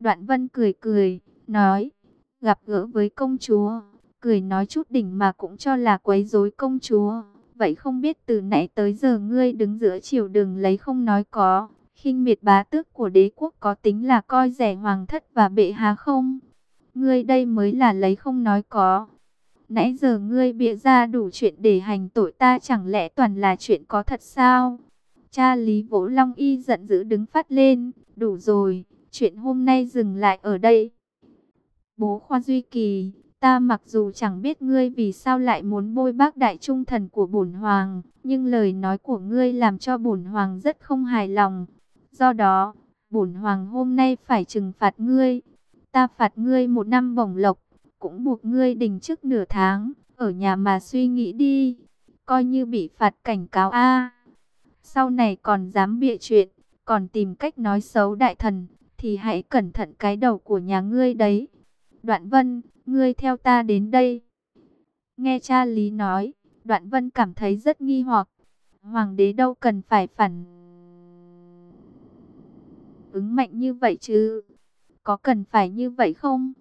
Đoạn vân cười cười, nói, gặp gỡ với công chúa, cười nói chút đỉnh mà cũng cho là quấy rối công chúa. Vậy không biết từ nãy tới giờ ngươi đứng giữa chiều đường lấy không nói có, khinh miệt bá tước của đế quốc có tính là coi rẻ hoàng thất và bệ hạ không? Ngươi đây mới là lấy không nói có. Nãy giờ ngươi bịa ra đủ chuyện để hành tội ta chẳng lẽ toàn là chuyện có thật sao? Cha Lý Vỗ Long Y giận dữ đứng phát lên, đủ rồi, chuyện hôm nay dừng lại ở đây. Bố Khoa Duy Kỳ, ta mặc dù chẳng biết ngươi vì sao lại muốn bôi bác đại trung thần của bổn hoàng, nhưng lời nói của ngươi làm cho bổn hoàng rất không hài lòng. Do đó, bổn hoàng hôm nay phải trừng phạt ngươi. Ta phạt ngươi một năm bổng lộc, cũng buộc ngươi đình chức nửa tháng, ở nhà mà suy nghĩ đi, coi như bị phạt cảnh cáo a. Sau này còn dám bịa chuyện, còn tìm cách nói xấu đại thần, thì hãy cẩn thận cái đầu của nhà ngươi đấy. Đoạn Vân, ngươi theo ta đến đây. Nghe cha Lý nói, Đoạn Vân cảm thấy rất nghi hoặc. Hoàng đế đâu cần phải phản ứng mạnh như vậy chứ? Có cần phải như vậy không?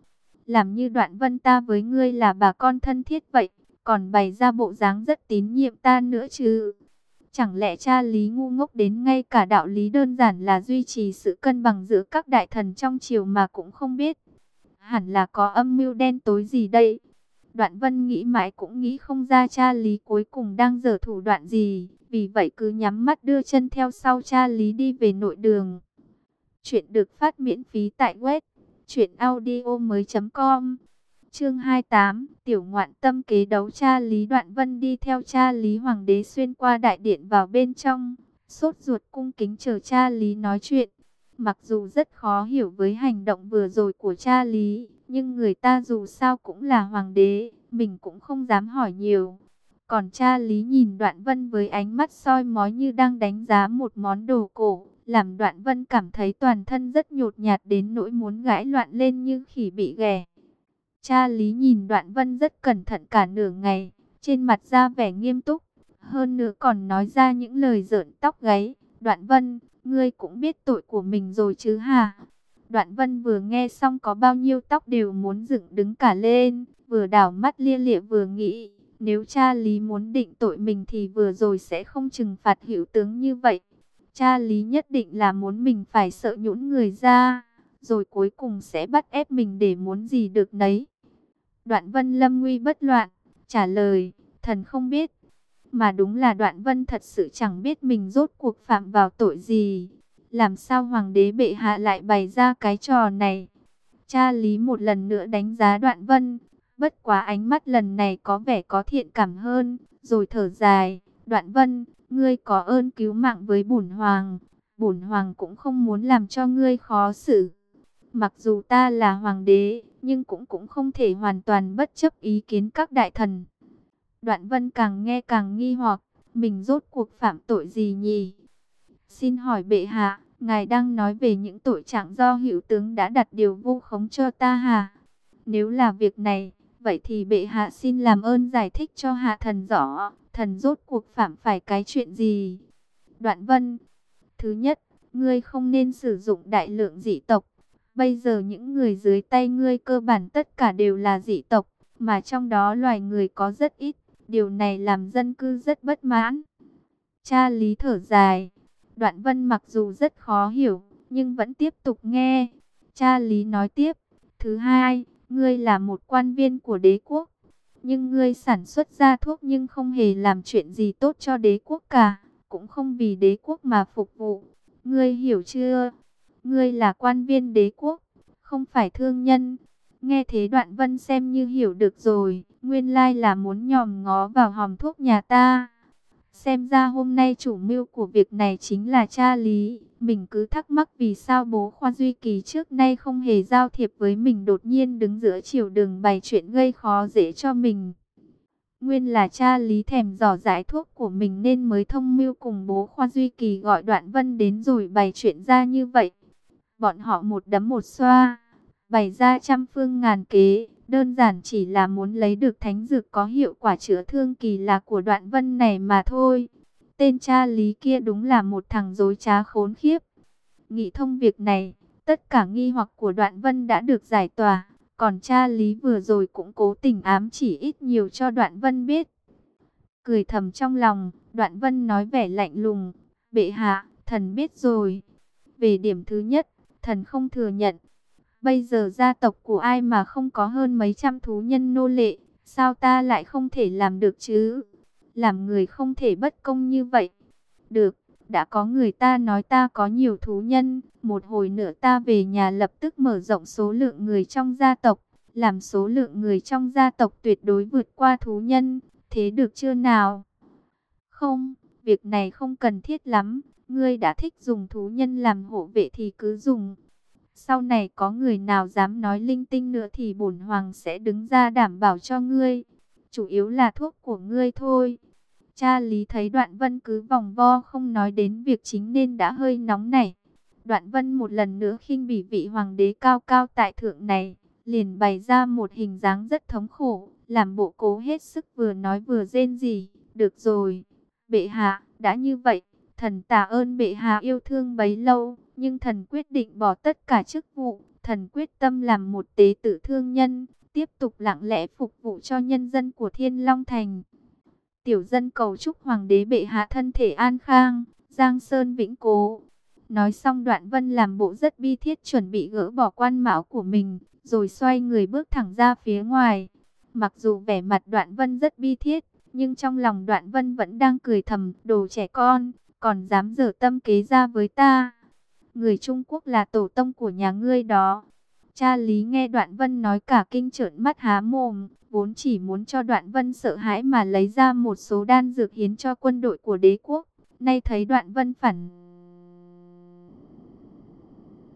Làm như Đoạn Vân ta với ngươi là bà con thân thiết vậy, còn bày ra bộ dáng rất tín nhiệm ta nữa chứ? Chẳng lẽ cha Lý ngu ngốc đến ngay cả đạo lý đơn giản là duy trì sự cân bằng giữa các đại thần trong triều mà cũng không biết? Hẳn là có âm mưu đen tối gì đây? Đoạn vân nghĩ mãi cũng nghĩ không ra cha Lý cuối cùng đang dở thủ đoạn gì. Vì vậy cứ nhắm mắt đưa chân theo sau cha Lý đi về nội đường. Chuyện được phát miễn phí tại web. Chuyện audio mới.com Chương 28, tiểu ngoạn tâm kế đấu cha Lý Đoạn Vân đi theo cha Lý Hoàng đế xuyên qua đại điện vào bên trong, sốt ruột cung kính chờ cha Lý nói chuyện. Mặc dù rất khó hiểu với hành động vừa rồi của cha Lý, nhưng người ta dù sao cũng là hoàng đế, mình cũng không dám hỏi nhiều. Còn cha Lý nhìn Đoạn Vân với ánh mắt soi mói như đang đánh giá một món đồ cổ, làm Đoạn Vân cảm thấy toàn thân rất nhột nhạt đến nỗi muốn gãi loạn lên như khỉ bị ghẻ. Cha Lý nhìn Đoạn Vân rất cẩn thận cả nửa ngày, trên mặt ra vẻ nghiêm túc, hơn nữa còn nói ra những lời rợn tóc gáy. Đoạn Vân, ngươi cũng biết tội của mình rồi chứ hả? Đoạn Vân vừa nghe xong có bao nhiêu tóc đều muốn dựng đứng cả lên, vừa đảo mắt lia lịa vừa nghĩ, nếu cha Lý muốn định tội mình thì vừa rồi sẽ không trừng phạt hiệu tướng như vậy. Cha Lý nhất định là muốn mình phải sợ nhũn người ra, rồi cuối cùng sẽ bắt ép mình để muốn gì được nấy. Đoạn Vân lâm nguy bất loạn, trả lời, thần không biết. Mà đúng là Đoạn Vân thật sự chẳng biết mình rốt cuộc phạm vào tội gì. Làm sao Hoàng đế bệ hạ lại bày ra cái trò này? Cha Lý một lần nữa đánh giá Đoạn Vân, bất quá ánh mắt lần này có vẻ có thiện cảm hơn, rồi thở dài. Đoạn Vân, ngươi có ơn cứu mạng với bổn hoàng, bổn hoàng cũng không muốn làm cho ngươi khó xử. Mặc dù ta là hoàng đế, nhưng cũng cũng không thể hoàn toàn bất chấp ý kiến các đại thần. Đoạn vân càng nghe càng nghi hoặc, mình rốt cuộc phạm tội gì nhỉ? Xin hỏi bệ hạ, ngài đang nói về những tội trạng do hiệu tướng đã đặt điều vu khống cho ta hả? Nếu là việc này, vậy thì bệ hạ xin làm ơn giải thích cho hạ thần rõ, thần rốt cuộc phạm phải cái chuyện gì? Đoạn vân, thứ nhất, ngươi không nên sử dụng đại lượng dị tộc, Bây giờ những người dưới tay ngươi cơ bản tất cả đều là dị tộc, mà trong đó loài người có rất ít. Điều này làm dân cư rất bất mãn. Cha Lý thở dài. Đoạn vân mặc dù rất khó hiểu, nhưng vẫn tiếp tục nghe. Cha Lý nói tiếp. Thứ hai, ngươi là một quan viên của đế quốc. Nhưng ngươi sản xuất ra thuốc nhưng không hề làm chuyện gì tốt cho đế quốc cả. Cũng không vì đế quốc mà phục vụ. Ngươi hiểu chưa? Ngươi là quan viên đế quốc, không phải thương nhân. Nghe thế đoạn vân xem như hiểu được rồi, nguyên lai là muốn nhòm ngó vào hòm thuốc nhà ta. Xem ra hôm nay chủ mưu của việc này chính là cha Lý. Mình cứ thắc mắc vì sao bố Khoa Duy Kỳ trước nay không hề giao thiệp với mình đột nhiên đứng giữa chiều đường bày chuyện gây khó dễ cho mình. Nguyên là cha Lý thèm dò giải thuốc của mình nên mới thông mưu cùng bố Khoa Duy Kỳ gọi Đoạn Vân đến rồi bày chuyện ra như vậy. Bọn họ một đấm một xoa, bày ra trăm phương ngàn kế, đơn giản chỉ là muốn lấy được thánh dược có hiệu quả chữa thương kỳ lạ của đoạn vân này mà thôi. Tên cha lý kia đúng là một thằng dối trá khốn khiếp. Nghĩ thông việc này, Tất cả nghi hoặc của Đoạn Vân đã được giải tỏa, còn cha Lý vừa rồi cũng cố tình ám chỉ ít nhiều cho Đoạn Vân biết. Cười thầm trong lòng, Đoạn Vân nói vẻ lạnh lùng, bệ hạ, thần biết rồi. Về điểm thứ nhất, thần không thừa nhận. Bây giờ gia tộc của ai mà không có hơn mấy trăm thú nhân nô lệ, sao ta lại không thể làm được chứ? Làm người không thể bất công như vậy. Được, đã có người ta nói ta có nhiều thú nhân, một hồi nữa ta về nhà lập tức mở rộng số lượng người trong gia tộc, làm số lượng người trong gia tộc tuyệt đối vượt qua thú nhân, thế được chưa nào? Không, việc này không cần thiết lắm, ngươi đã thích dùng thú nhân làm hộ vệ thì cứ dùng. Sau này có người nào dám nói linh tinh nữa thì bổn hoàng sẽ đứng ra đảm bảo cho ngươi. Chủ yếu là thuốc của ngươi thôi. Cha Lý thấy Đoạn Vân cứ vòng vo không nói đến việc chính nên đã hơi nóng nảy. Đoạn Vân một lần nữa khinh bỉ vị hoàng đế cao cao tại thượng này, liền bày ra một hình dáng rất thống khổ, làm bộ cố hết sức vừa nói vừa rên gì. Được rồi, bệ hạ, đã như vậy, thần tạ ơn bệ hạ yêu thương bấy lâu, nhưng thần quyết định bỏ tất cả chức vụ, thần quyết tâm làm một tế tử thương nhân, tiếp tục lặng lẽ phục vụ cho nhân dân của Thiên Long Thành. Tiểu dân cầu chúc hoàng đế bệ hạ thân thể an khang, Giang Sơn vĩnh cố. Nói xong đoạn vân làm bộ rất bi thiết chuẩn bị gỡ bỏ quan mão của mình, rồi xoay người bước thẳng ra phía ngoài. Mặc dù vẻ mặt đoạn vân rất bi thiết, nhưng trong lòng đoạn vân vẫn đang cười thầm, đồ trẻ con, còn dám dở tâm kế ra với ta. Người Trung Quốc là tổ tông của nhà ngươi đó. Cha Lý nghe đoạn vân nói cả kinh trợn mắt há mồm, vốn chỉ muốn cho đoạn vân sợ hãi mà lấy ra một số đan dược hiến cho quân đội của đế quốc. Nay thấy đoạn vân phản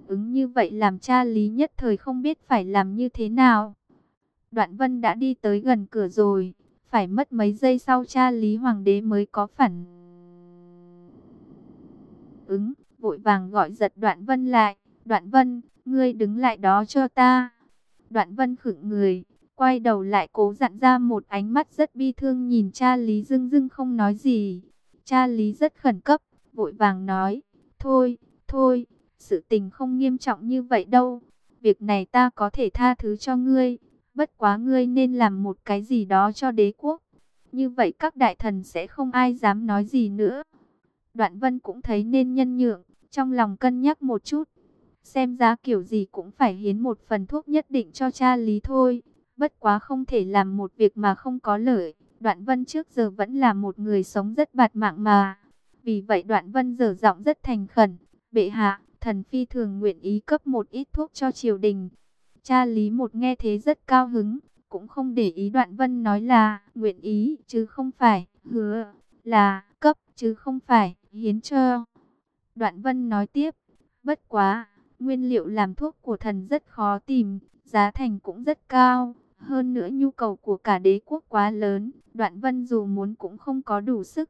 ứng như vậy làm cha Lý nhất thời không biết phải làm như thế nào. Đoạn vân đã đi tới gần cửa rồi, phải mất mấy giây sau cha Lý Hoàng đế mới có phản ứng, vội vàng gọi giật đoạn vân lại. Đoạn vân, ngươi đứng lại đó cho ta. Đoạn vân khựng người, quay đầu lại cố dặn ra một ánh mắt rất bi thương nhìn cha Lý dưng dưng không nói gì. Cha Lý rất khẩn cấp, vội vàng nói, thôi, thôi, sự tình không nghiêm trọng như vậy đâu. Việc này ta có thể tha thứ cho ngươi, bất quá ngươi nên làm một cái gì đó cho đế quốc. Như vậy các đại thần sẽ không ai dám nói gì nữa. Đoạn vân cũng thấy nên nhân nhượng, trong lòng cân nhắc một chút. Xem ra kiểu gì cũng phải hiến một phần thuốc nhất định cho cha Lý thôi. Bất quá không thể làm một việc mà không có lợi. Đoạn vân trước giờ vẫn là một người sống rất bạt mạng mà. Vì vậy đoạn vân giờ giọng rất thành khẩn. Bệ hạ, thần phi thường nguyện ý cấp một ít thuốc cho triều đình. Cha Lý một nghe thế rất cao hứng, cũng không để ý đoạn vân nói là nguyện ý chứ không phải hứa là cấp chứ không phải hiến cho. Đoạn vân nói tiếp, bất quá, nguyên liệu làm thuốc của thần rất khó tìm, giá thành cũng rất cao. Hơn nữa nhu cầu của cả đế quốc quá lớn, đoạn vân dù muốn cũng không có đủ sức.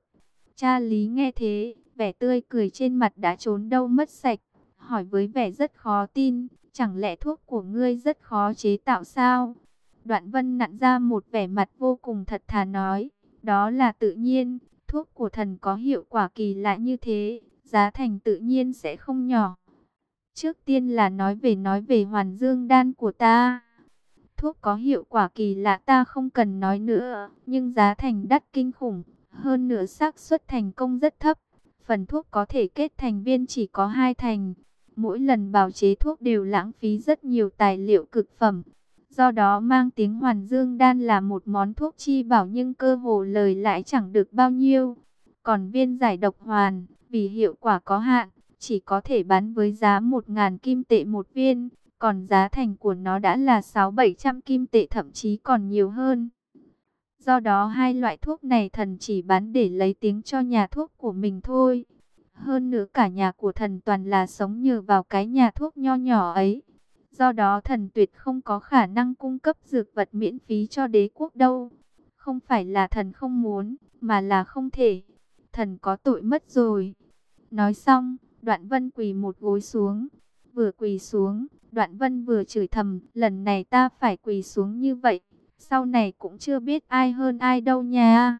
Cha Lý nghe thế, vẻ tươi cười trên mặt đã trốn đâu mất sạch, hỏi với vẻ rất khó tin, chẳng lẽ thuốc của ngươi rất khó chế tạo sao? Đoạn vân nặn ra một vẻ mặt vô cùng thật thà nói, đó là tự nhiên, thuốc của thần có hiệu quả kỳ lạ như thế, giá thành tự nhiên sẽ không nhỏ. Trước tiên là nói về nói về hoàn dương đan của ta. Thuốc có hiệu quả kỳ lạ ta không cần nói nữa, nhưng giá thành đắt kinh khủng, hơn nữa xác suất thành công rất thấp. Phần thuốc có thể kết thành viên chỉ có hai thành. Mỗi lần bào chế thuốc đều lãng phí rất nhiều tài liệu cực phẩm. Do đó mang tiếng hoàn dương đan là một món thuốc chi bảo nhưng cơ hồ lời lại chẳng được bao nhiêu. Còn viên giải độc hoàn, vì hiệu quả có hạn, chỉ có thể bán với giá 1.000 kim tệ một viên, còn giá thành của nó đã là 6-700 kim tệ thậm chí còn nhiều hơn. Do đó hai loại thuốc này thần chỉ bán để lấy tiếng cho nhà thuốc của mình thôi. Hơn nữa cả nhà của thần toàn là sống nhờ vào cái nhà thuốc nho nhỏ ấy. Do đó thần tuyệt không có khả năng cung cấp dược vật miễn phí cho đế quốc đâu. Không phải là thần không muốn, mà là không thể. Thần có tội mất rồi. Nói xong, đoạn vân quỳ một gối xuống. Vừa quỳ xuống, đoạn vân vừa chửi thầm, lần này ta phải quỳ xuống như vậy. Sau này cũng chưa biết ai hơn ai đâu nha.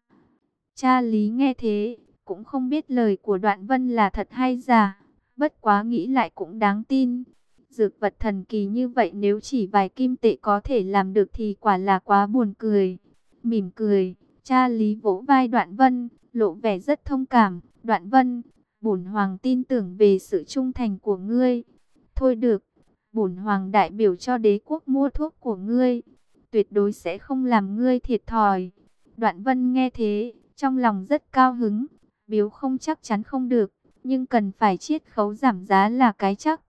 Cha Lý nghe thế, cũng không biết lời của đoạn vân là thật hay giả. Bất quá nghĩ lại cũng đáng tin. Dược vật thần kỳ như vậy nếu chỉ vài kim tệ có thể làm được thì quả là quá buồn cười. Mỉm cười, cha Lý vỗ vai Đoạn Vân, lộ vẻ rất thông cảm. Đoạn Vân, bổn hoàng tin tưởng về sự trung thành của ngươi. Thôi được, bổn hoàng đại biểu cho đế quốc mua thuốc của ngươi. Tuyệt đối sẽ không làm ngươi thiệt thòi. Đoạn Vân nghe thế, trong lòng rất cao hứng. Biếu không chắc chắn không được, nhưng cần phải chiết khấu giảm giá là cái chắc.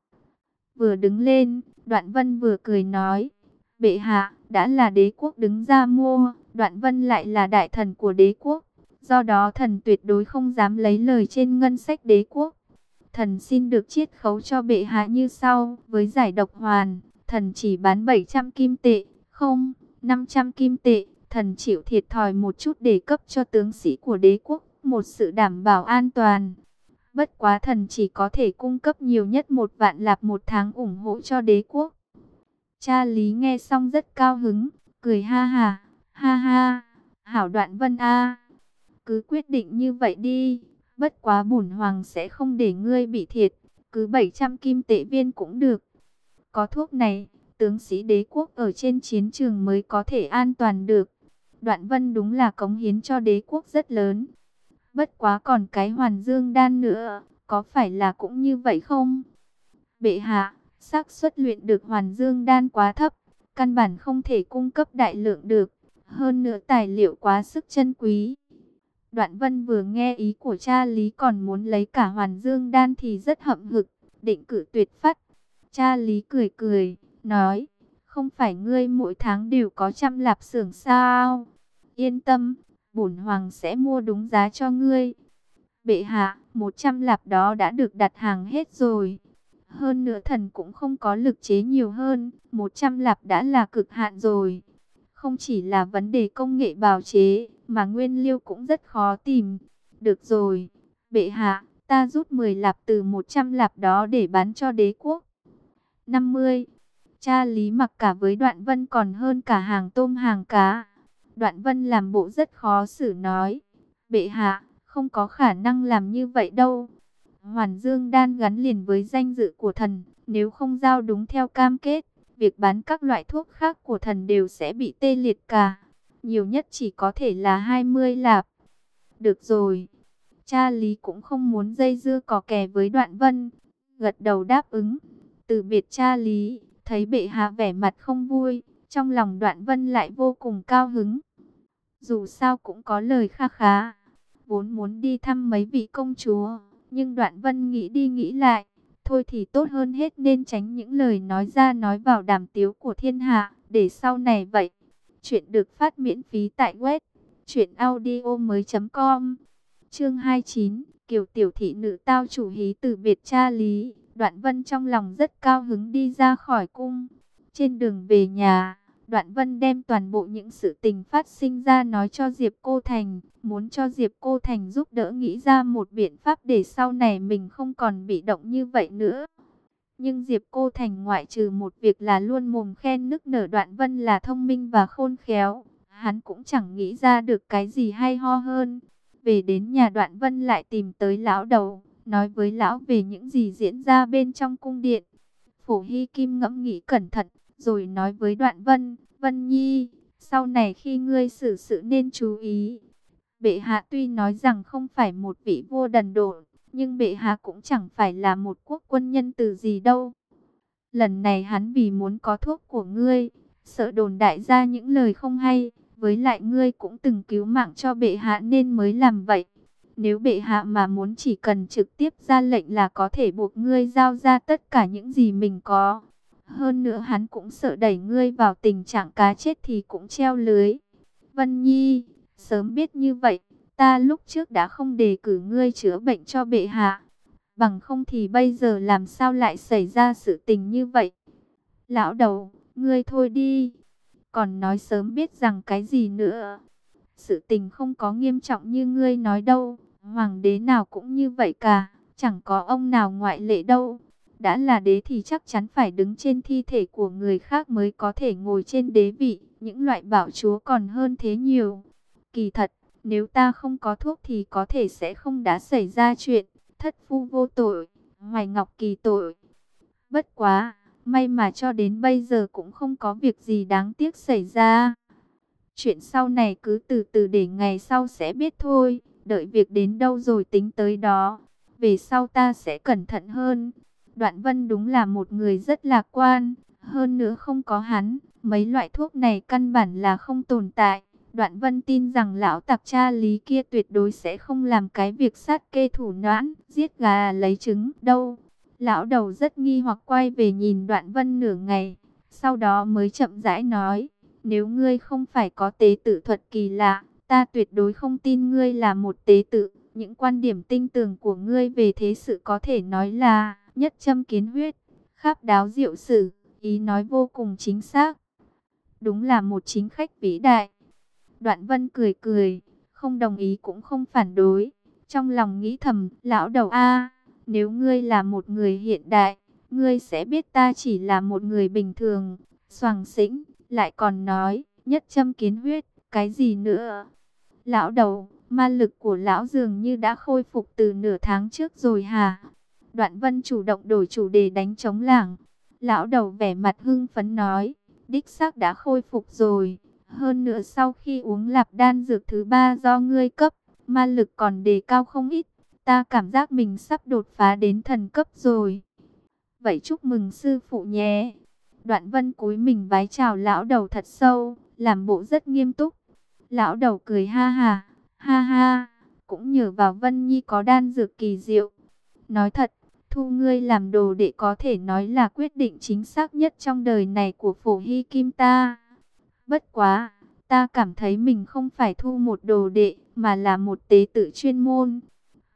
Vừa đứng lên, Đoạn Vân vừa cười nói, bệ hạ, đã là đế quốc đứng ra mua, Đoạn Vân lại là đại thần của đế quốc. Do đó thần tuyệt đối không dám lấy lời trên ngân sách đế quốc. Thần xin được chiết khấu cho bệ hạ như sau, với giải độc hoàn, thần chỉ bán 700 kim tệ, không, 500 kim tệ, thần chịu thiệt thòi một chút để cấp cho tướng sĩ của đế quốc, một sự đảm bảo an toàn. Bất quá thần chỉ có thể cung cấp nhiều nhất một vạn lạp một tháng ủng hộ cho đế quốc. Cha Lý nghe xong rất cao hứng, cười ha ha, ha ha, hảo đoạn vân a Cứ quyết định như vậy đi, bất quá bổn hoàng sẽ không để ngươi bị thiệt, cứ 700 kim tệ viên cũng được. Có thuốc này, tướng sĩ đế quốc ở trên chiến trường mới có thể an toàn được. Đoạn vân đúng là cống hiến cho đế quốc rất lớn. Bất quá còn cái hoàn dương đan nữa, có phải là cũng như vậy không? Bệ hạ, xác suất luyện được hoàn dương đan quá thấp, căn bản không thể cung cấp đại lượng được. Hơn nữa tài liệu quá sức chân quý. Đoạn vân vừa nghe ý của cha Lý còn muốn lấy cả hoàn dương đan thì rất hậm hực, định cử tuyệt phát. Cha Lý cười cười, nói, không phải ngươi mỗi tháng đều có trăm lạp xưởng sao? Yên tâm, bổn hoàng sẽ mua đúng giá cho ngươi. Bệ hạ, 100 lạp đó đã được đặt hàng hết rồi. Hơn nữa thần cũng không có lực chế nhiều hơn, 100 lạp đã là cực hạn rồi. Không chỉ là vấn đề công nghệ bào chế, mà nguyên liệu cũng rất khó tìm. Được rồi, bệ hạ, ta rút 10 lạp từ 100 lạp đó để bán cho đế quốc. 50. Cha Lý mặc cả với đoạn vân còn hơn cả hàng tôm hàng cá. Đoạn vân làm bộ rất khó xử nói. Bệ hạ, không có khả năng làm như vậy đâu. Hoàn Dương đan gắn liền với danh dự của thần. Nếu không giao đúng theo cam kết, việc bán các loại thuốc khác của thần đều sẽ bị tê liệt cả. Nhiều nhất chỉ có thể là 20 lạp. Được rồi. Cha Lý cũng không muốn dây dưa cò kè với đoạn vân. Gật đầu đáp ứng. Từ biệt cha Lý, thấy bệ hạ vẻ mặt không vui. Trong lòng đoạn vân lại vô cùng cao hứng. Dù sao cũng có lời kha khá. Vốn muốn đi thăm mấy vị công chúa. Nhưng đoạn vân nghĩ đi nghĩ lại. Thôi thì tốt hơn hết nên tránh những lời nói ra nói vào đàm tiếu của thiên hạ. Để sau này vậy. Chuyện được phát miễn phí tại web. Chuyện audio mới com. Chương 29. Kiều tiểu thị nữ tao chủ hí từ biệt cha lý. Đoạn vân trong lòng rất cao hứng đi ra khỏi cung. Trên đường về nhà, Đoạn Vân đem toàn bộ những sự tình phát sinh ra nói cho Diệp Cô Thành, muốn cho Diệp Cô Thành giúp đỡ nghĩ ra một biện pháp để sau này mình không còn bị động như vậy nữa. Nhưng Diệp Cô Thành ngoại trừ một việc là luôn mồm khen nức nở Đoạn Vân là thông minh và khôn khéo, hắn cũng chẳng nghĩ ra được cái gì hay ho hơn. Về đến nhà Đoạn Vân lại tìm tới lão đầu, nói với lão về những gì diễn ra bên trong cung điện. Phổ Hy Kim ngẫm nghĩ cẩn thận, rồi nói với Đoạn Vân, Vân Nhi, sau này khi ngươi xử sự nên chú ý. Bệ hạ tuy nói rằng không phải một vị vua đần độn, nhưng bệ hạ cũng chẳng phải là một quốc quân nhân từ gì đâu. Lần này hắn vì muốn có thuốc của ngươi, sợ đồn đại ra những lời không hay, với lại ngươi cũng từng cứu mạng cho bệ hạ nên mới làm vậy. Nếu bệ hạ mà muốn chỉ cần trực tiếp ra lệnh là có thể buộc ngươi giao ra tất cả những gì mình có, hơn nữa hắn cũng sợ đẩy ngươi vào tình trạng cá chết thì cũng treo lưới. Vân Nhi, sớm biết như vậy, ta lúc trước đã không đề cử ngươi chữa bệnh cho bệ hạ. Bằng không thì bây giờ làm sao lại xảy ra sự tình như vậy? Lão đầu, ngươi thôi đi. Còn nói sớm biết rằng cái gì nữa. Sự tình không có nghiêm trọng như ngươi nói đâu. Hoàng đế nào cũng như vậy cả. Chẳng có ông nào ngoại lệ đâu. Đã là đế thì chắc chắn phải đứng trên thi thể của người khác mới có thể ngồi trên đế vị. Những loại bảo chúa còn hơn thế nhiều. Kỳ thật, nếu ta không có thuốc thì có thể sẽ không đã xảy ra chuyện. Thất phu vô tội, hoài ngọc kỳ tội. Bất quá, May mà cho đến bây giờ cũng không có việc gì đáng tiếc xảy ra. Chuyện sau này cứ từ từ để ngày sau sẽ biết thôi. Đợi việc đến đâu rồi tính tới đó. Về sau ta sẽ cẩn thận hơn. Đoạn vân đúng là một người rất lạc quan. Hơn nữa không có hắn. Mấy loại thuốc này căn bản là không tồn tại. Đoạn vân tin rằng lão tặc cha lý kia tuyệt đối sẽ không làm cái việc sát kê thủ noãn, giết gà lấy trứng đâu. Lão đầu rất nghi hoặc quay về nhìn đoạn vân nửa ngày, sau đó mới chậm rãi nói, nếu ngươi không phải có tế tự thuật kỳ lạ, ta tuyệt đối không tin ngươi là một tế tự. Những quan điểm tinh tường của ngươi về thế sự có thể nói là nhất châm kiến huyết, khắp đáo diệu sử, ý nói vô cùng chính xác. Đúng là một chính khách vĩ đại. Đoạn vân cười cười, không đồng ý cũng không phản đối. Trong lòng nghĩ thầm, lão đầu A, nếu ngươi là một người hiện đại, ngươi sẽ biết ta chỉ là một người bình thường. Soàng xĩnh, lại còn nói, nhất châm kiến huyết, cái gì nữa? Lão đầu, ma lực của lão dường như đã khôi phục từ nửa tháng trước rồi hả? Đoạn vân chủ động đổi chủ đề đánh chống lảng. Lão đầu vẻ mặt hưng phấn nói, đích xác đã khôi phục rồi. Hơn nữa sau khi uống lạp đan dược thứ ba do ngươi cấp, ma lực còn đề cao không ít. Ta cảm giác mình sắp đột phá đến thần cấp rồi. Vậy chúc mừng sư phụ nhé. Đoạn vân cúi mình vái chào lão đầu thật sâu, làm bộ rất nghiêm túc. Lão đầu cười ha ha, ha ha, cũng nhờ vào Vân Nhi có đan dược kỳ diệu. Nói thật, thu ngươi làm đồ đệ có thể nói là quyết định chính xác nhất trong đời này của phổ hy kim ta. Bất quá, ta cảm thấy mình không phải thu một đồ đệ, mà là một tế tự chuyên môn.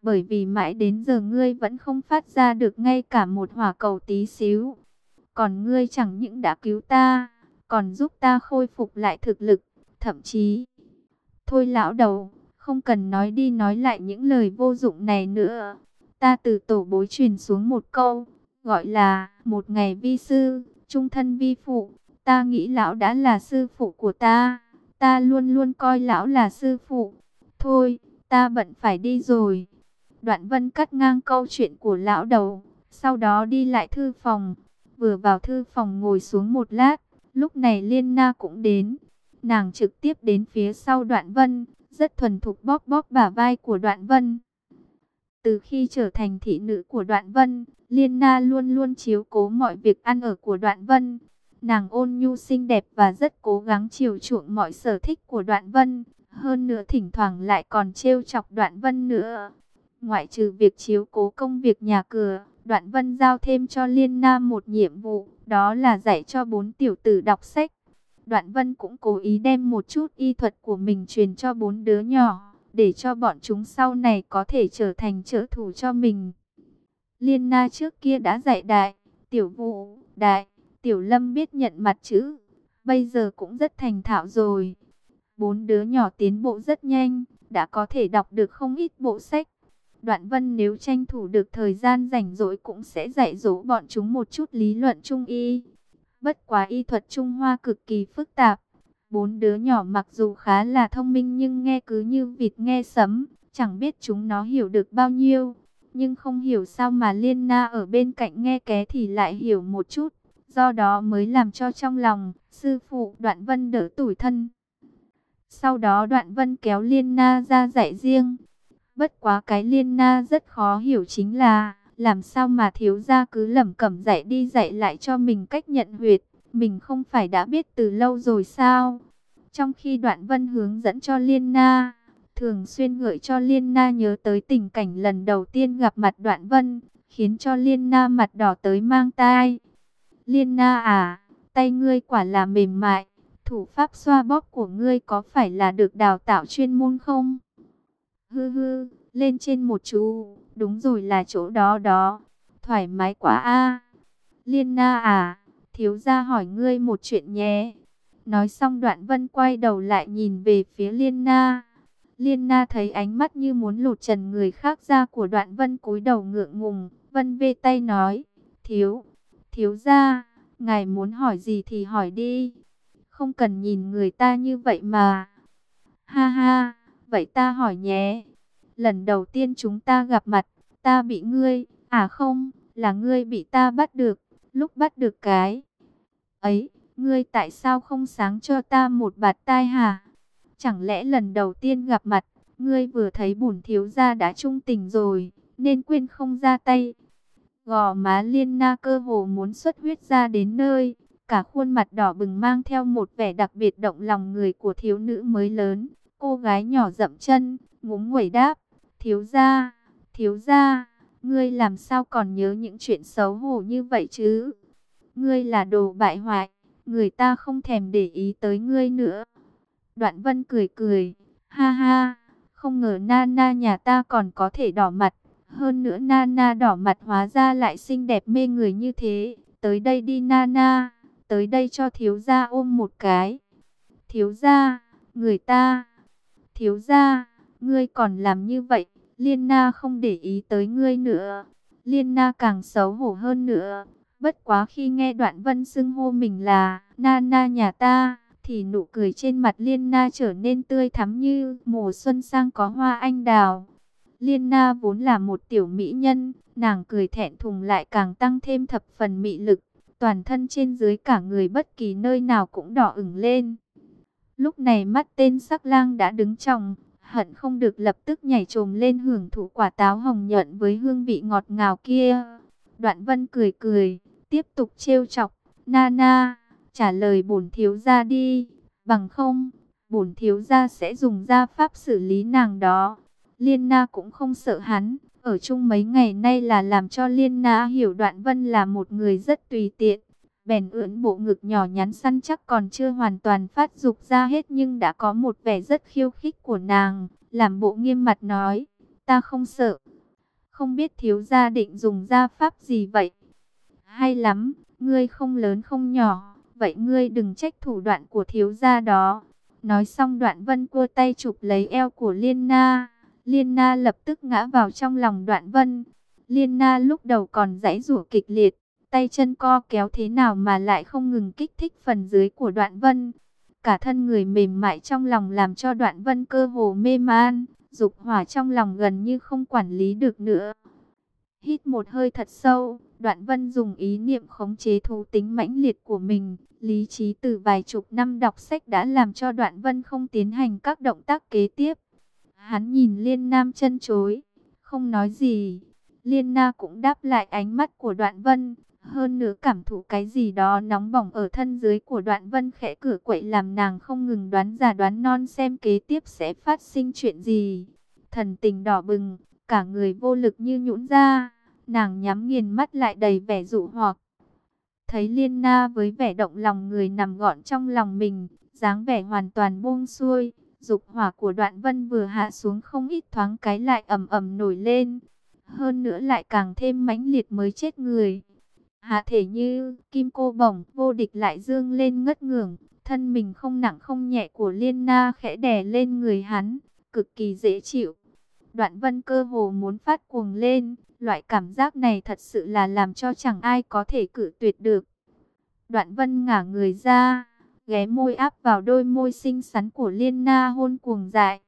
Bởi vì mãi đến giờ ngươi vẫn không phát ra được ngay cả một hỏa cầu tí xíu. Còn ngươi chẳng những đã cứu ta, còn giúp ta khôi phục lại thực lực, thậm chí... Thôi lão đầu, không cần nói đi nói lại những lời vô dụng này nữa. Ta từ tổ bối truyền xuống một câu, gọi là một ngày vi sư, trung thân vi phụ. Ta nghĩ lão đã là sư phụ của ta. Ta luôn luôn coi lão là sư phụ. Thôi, ta bận phải đi rồi. Đoạn vân cắt ngang câu chuyện của lão đầu. Sau đó đi lại thư phòng. Vừa vào thư phòng ngồi xuống một lát. Lúc này Liên Na cũng đến. Nàng trực tiếp đến phía sau đoạn vân. Rất thuần thục bóp bóp bả vai của đoạn vân. Từ khi trở thành thị nữ của đoạn vân, Liên Na luôn luôn chiếu cố mọi việc ăn ở của đoạn vân. Nàng ôn nhu xinh đẹp và rất cố gắng chiều chuộng mọi sở thích của Đoạn Vân. Hơn nữa thỉnh thoảng lại còn trêu chọc Đoạn Vân nữa. Ngoại trừ việc chiếu cố công việc nhà cửa, Đoạn Vân giao thêm cho Liên Na một nhiệm vụ, đó là dạy cho bốn tiểu tử đọc sách. Đoạn Vân cũng cố ý đem một chút y thuật của mình truyền cho bốn đứa nhỏ, để cho bọn chúng sau này có thể trở thành trợ thủ cho mình. Liên Na trước kia đã dạy đại, tiểu vụ, đại, Tiểu Lâm biết nhận mặt chữ, bây giờ cũng rất thành thạo rồi. Bốn đứa nhỏ tiến bộ rất nhanh, đã có thể đọc được không ít bộ sách. Đoạn Vân nếu tranh thủ được thời gian rảnh rỗi cũng sẽ dạy dỗ bọn chúng một chút lý luận trung y. Bất quá y thuật Trung Hoa cực kỳ phức tạp. Bốn đứa nhỏ mặc dù khá là thông minh nhưng nghe cứ như vịt nghe sấm, chẳng biết chúng nó hiểu được bao nhiêu. Nhưng không hiểu sao mà Liên Na ở bên cạnh nghe ké thì lại hiểu một chút do đó mới làm cho trong lòng sư phụ Đoạn Vân đỡ tủi thân. Sau đó Đoạn Vân kéo Liên Na ra dạy riêng. Bất quá cái Liên Na rất khó hiểu chính là làm sao mà thiếu gia cứ lẩm cẩm dạy đi dạy lại cho mình cách nhận huyệt, mình không phải đã biết từ lâu rồi sao? Trong khi Đoạn Vân hướng dẫn cho Liên Na, thường xuyên gợi cho Liên Na nhớ tới tình cảnh lần đầu tiên gặp mặt Đoạn Vân, khiến cho Liên Na mặt đỏ tới mang tai. Liên na à, tay ngươi quả là mềm mại, thủ pháp xoa bóp của ngươi có phải là được đào tạo chuyên môn không? Hư hư, lên trên một chú, đúng rồi là chỗ đó đó, thoải mái quá a. Liên na à, thiếu gia hỏi ngươi một chuyện nhé. Nói xong đoạn vân quay đầu lại nhìn về phía Liên na. Liên na thấy ánh mắt như muốn lột trần người khác ra của đoạn vân cúi đầu ngượng ngùng, vân vê tay nói, thiếu, Thiếu gia, ngài muốn hỏi gì thì hỏi đi. Không cần nhìn người ta như vậy mà. Ha ha, vậy ta hỏi nhé. Lần đầu tiên chúng ta gặp mặt, ta bị ngươi, à không, là ngươi bị ta bắt được. lúc bắt được cái ấy, ngươi tại sao không sáng cho ta một bạt tai hả? Chẳng lẽ lần đầu tiên gặp mặt, ngươi vừa thấy bổn thiếu gia đã trung tình rồi, nên quên không ra tay. Gò má liên na cơ hồ muốn xuất huyết ra đến nơi, cả khuôn mặt đỏ bừng mang theo một vẻ đặc biệt động lòng người của thiếu nữ mới lớn. Cô gái nhỏ dậm chân, ngúng nguẩy đáp, thiếu gia, thiếu gia, ngươi làm sao còn nhớ những chuyện xấu hổ như vậy chứ? Ngươi là đồ bại hoại, người ta không thèm để ý tới ngươi nữa. Đoạn vân cười cười, ha ha, không ngờ Nana nhà ta còn có thể đỏ mặt. Hơn nữa Nana đỏ mặt hóa ra lại xinh đẹp mê người như thế. Tới đây đi Nana, tới đây cho thiếu gia ôm một cái. Thiếu gia, người ta, thiếu gia, ngươi còn làm như vậy, Liên Na không để ý tới ngươi nữa. Liên Na càng xấu hổ hơn nữa. Bất quá khi nghe đoạn vân xưng hô mình là Nana nhà ta, thì nụ cười trên mặt Liên Na trở nên tươi thắm như mùa xuân sang có hoa anh đào. Liên Na vốn là một tiểu mỹ nhân, nàng cười thẹn thùng lại càng tăng thêm thập phần mị lực, toàn thân trên dưới cả người bất kỳ nơi nào cũng đỏ ửng lên. Lúc này mắt tên sắc lang đã đứng trong, hận không được lập tức nhảy trồm lên hưởng thụ quả táo hồng nhuận với hương vị ngọt ngào kia. Đoạn vân cười cười, tiếp tục trêu chọc, Nana trả lời bổn thiếu gia đi, bằng không, bổn thiếu gia sẽ dùng gia pháp xử lý nàng đó. Liên Na cũng không sợ hắn, ở chung mấy ngày nay là làm cho Liên Na hiểu Đoạn Vân là một người rất tùy tiện. Bèn ưỡn bộ ngực nhỏ nhắn săn chắc còn chưa hoàn toàn phát dục ra hết nhưng đã có một vẻ rất khiêu khích của nàng, làm bộ nghiêm mặt nói, ta không sợ. Không biết thiếu gia định dùng gia pháp gì vậy? Hay lắm, ngươi không lớn không nhỏ, vậy ngươi đừng trách thủ đoạn của thiếu gia đó. Nói xong đoạn vân cua tay chụp lấy eo của Liên Na. Liên Na lập tức ngã vào trong lòng đoạn vân. Liên Na lúc đầu còn giãy rủa kịch liệt, tay chân co kéo thế nào mà lại không ngừng kích thích phần dưới của đoạn vân. Cả thân người mềm mại trong lòng làm cho đoạn vân cơ hồ mê man, dục hỏa trong lòng gần như không quản lý được nữa. Hít một hơi thật sâu, Đoạn Vân dùng ý niệm khống chế thú tính mãnh liệt của mình. Lý trí từ vài chục năm đọc sách đã làm cho Đoạn Vân không tiến hành các động tác kế tiếp. Hắn nhìn Liên Nam chân chối, không nói gì. Liên Na cũng đáp lại ánh mắt của Đoạn Vân. Hơn nữa cảm thụ cái gì đó nóng bỏng ở thân dưới của Đoạn Vân khẽ cửa quậy làm nàng không ngừng đoán giả đoán non xem kế tiếp sẽ phát sinh chuyện gì. Thần tình đỏ bừng, cả người vô lực như nhũn ra Nàng nhắm nghiền mắt lại đầy vẻ dụ hoặc. Thấy Liên Na với vẻ động lòng người nằm gọn trong lòng mình, dáng vẻ hoàn toàn buông xuôi. Dục hỏa của đoạn vân vừa hạ xuống không ít thoáng cái lại ầm ầm nổi lên. Hơn nữa lại càng thêm mãnh liệt mới chết người. Hạ thể như kim cô bổng vô địch lại dương lên ngất ngường Thân mình không nặng không nhẹ của Liên Na khẽ đè lên người hắn, cực kỳ dễ chịu. Đoạn vân cơ hồ muốn phát cuồng lên, Loại cảm giác này thật sự là làm cho chẳng ai có thể cử tuyệt được. Đoạn vân ngả người ra, ghé môi áp vào đôi môi xinh xắn của Liên Na hôn cuồng dại.